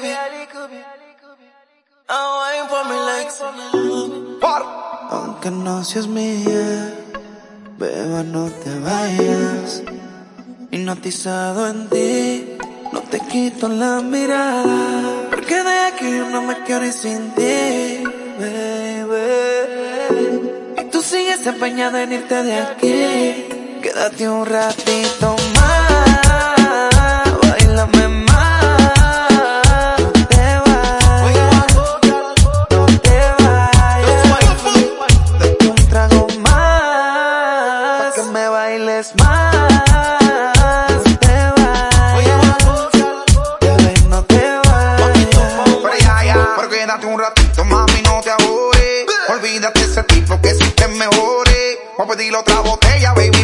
could be. I'm waiting for me like Aunque no seas mía, beba no te vayas. Hipnotizado en ti, no te quito la mirada. Porque de aquí no me quiero ir sin ti, baby. Y tú sigues empeñada en irte de aquí. Quédate un ratito un ratito, mami, no te ahorres. Olvídate ese tipo que si te mejore. Voy a pedirle otra botella, baby,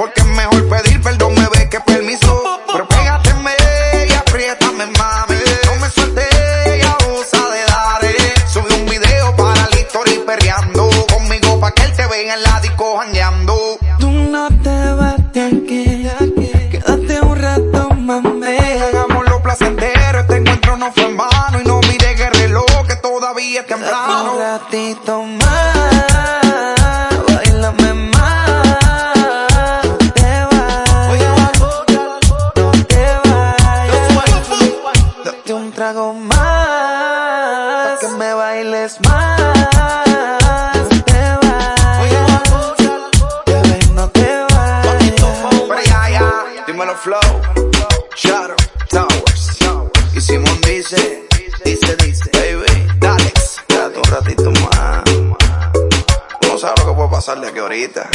Porque es mejor pedir perdón, me ve que permiso. Pero pégateme y apriétame, mami. No me suelte y abusa de dar. Sube un video para la historia y perreando. Conmigo pa' que él te vea en la disco jangueando. Tú no te vas de aquí, quédate un rato, mami. Hagamos lo placentero, este encuentro no fue en vano. Y no mire que reloj, que todavía es temprano. Un ratito más, bailame más, que me bailes más. Dímelo Flow, Shadow, Towers. Y Simón dice, dice, dice, baby, Dalex, quédate un ratito más. No sabes lo que puede pasar de aquí ahorita.